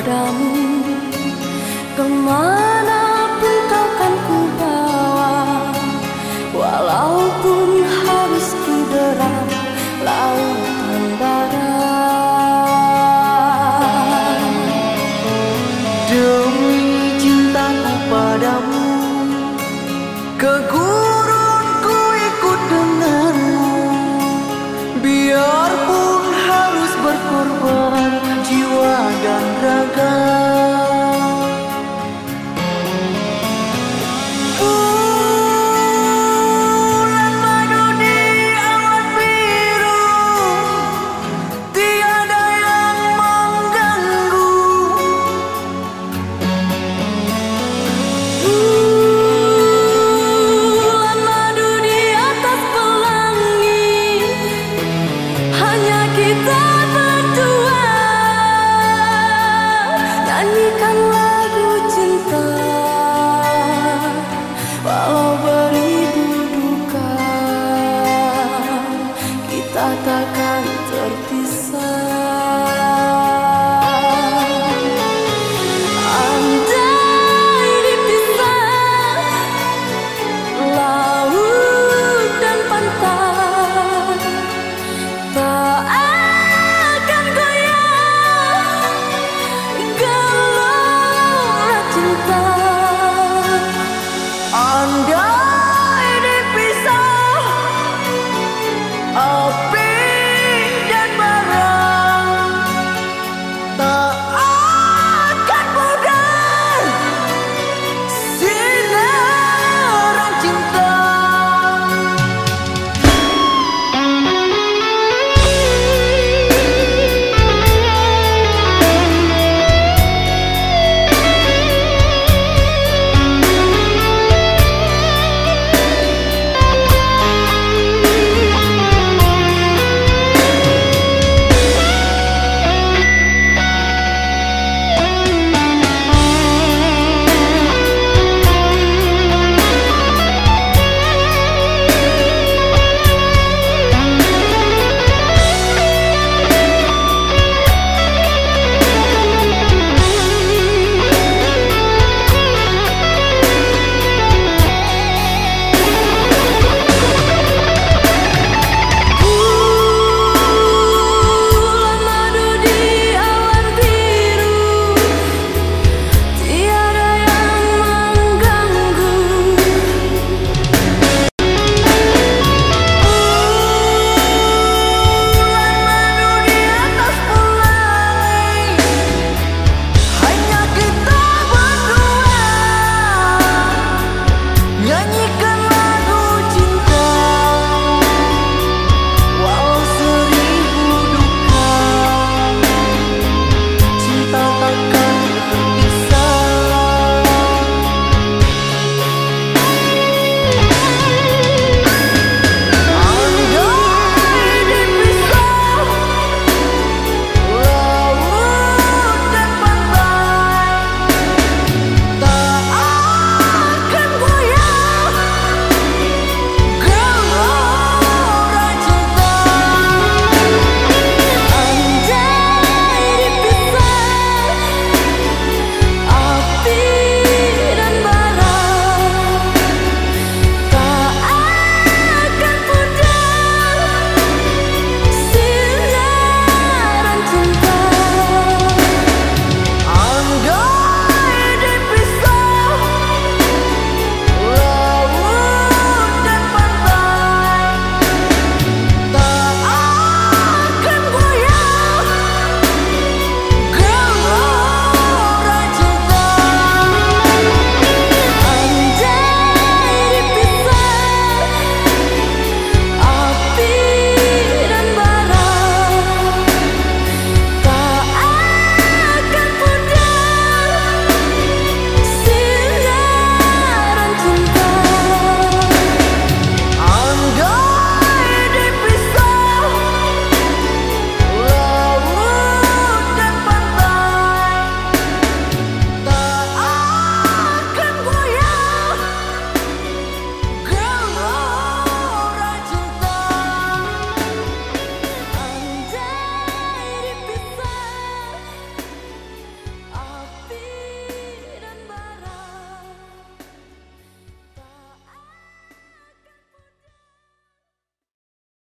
padamu